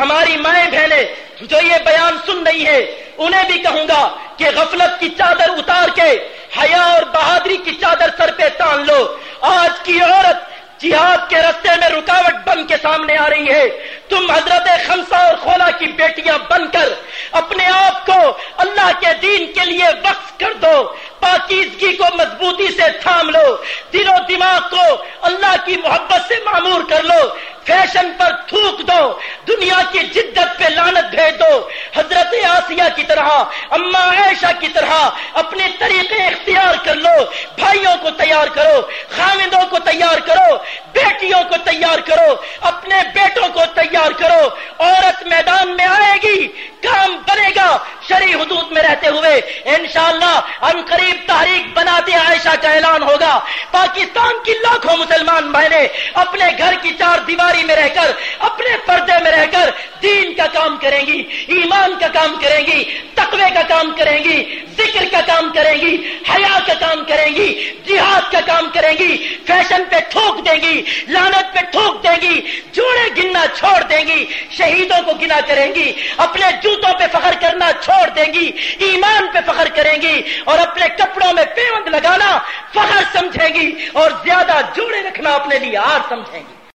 ہماری مائیں بہنیں، جو یہ بیان سن رہی ہے انہیں بھی کہوں گا کہ غفلت کی چادر اتار کے، حیا اور بہادری کی چادر سر پہ تان لو۔ آج کی عورت جہاد کے رستے میں رکاوٹ بن کے سامنے آ رہی ہے۔ تم حضرت خمسہ اور خولا کی بیٹیاں بن کر اپنے آپ کو اللہ کے دین کے لیے وقف کر دو۔ پاکیزگی کو مضبوطی سے تھام لو۔ دل و دماغ کو اللہ کی محبت سے معمور کر لو۔ فیشن پر تھوک دو، دنیا کی جدت پہ لانت بھیج دو۔ حضرت آسیہ کی طرح، اما عائشہ کی طرح اپنے طریقے اختیار کر لو، بھائیوں کو تیار کرو خامدوں کو تیار کرو، بیٹیوں کو تیار کرو، اپنے بیٹوں کو تیار کرو، عورت میدان میں آئے گی کام بنے گا شری حدود میں رہتے ہوئے انشاءاللہ ان قریب تحریک بناتے عائشہ کا اعلان ہوگا۔ پاکستان کی لاکھوں مسلمان بہنیں اپنے گھر کی چار دیواری میں رہ کر، اپنے پردے میں رہ کر دین کا کام کریں گی، ایمان کا کام کریں گی، تقوی کا کام کریں گی، ذکر کا کام کریں گی، حیا کا کام کریں گی جہاد کا کام کریں گی، فیشن پہ ٹھوک دیں گی، لانت پہ ٹھوک دیں گی، جوڑے گننا چھوڑ دیں گی، شہیدوں کو گنا کریں گی، اپنے جوتوں پہ فخر کرنا چھوڑ دیں گی، ایمان پہ فخر کریں گی اور اپنے کپڑوں میں پیوند لگانا فخر سمجھیں گی اور زیادہ جوڑے رکھنا اپنے لیے آر سمجھیں گی۔